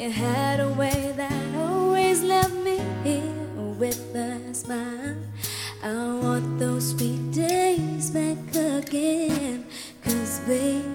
You had a way that always left me here with a smile. I want those sweet days back again, cause baby.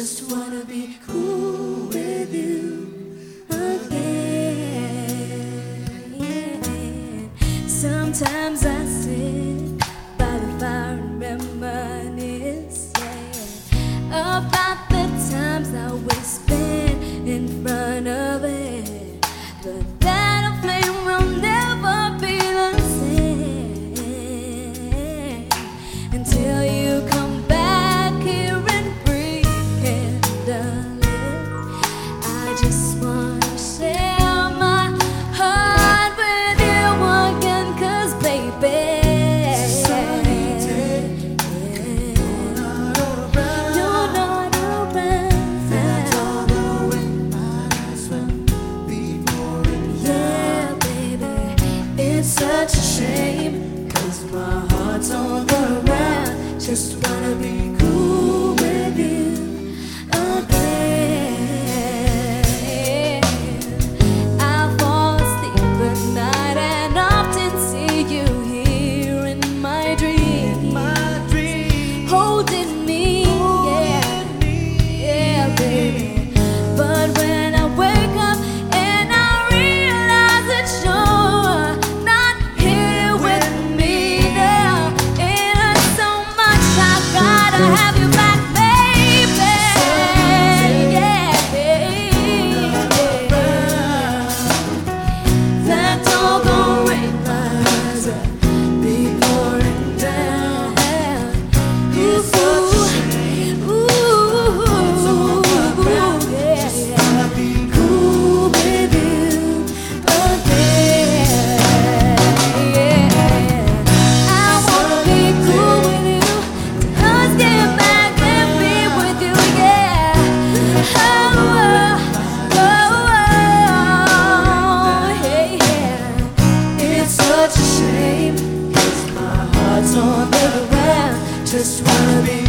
just wanna be cool with you again. Sometimes I such a shame. Cause my heart's on the ground, just wanna be just wanna be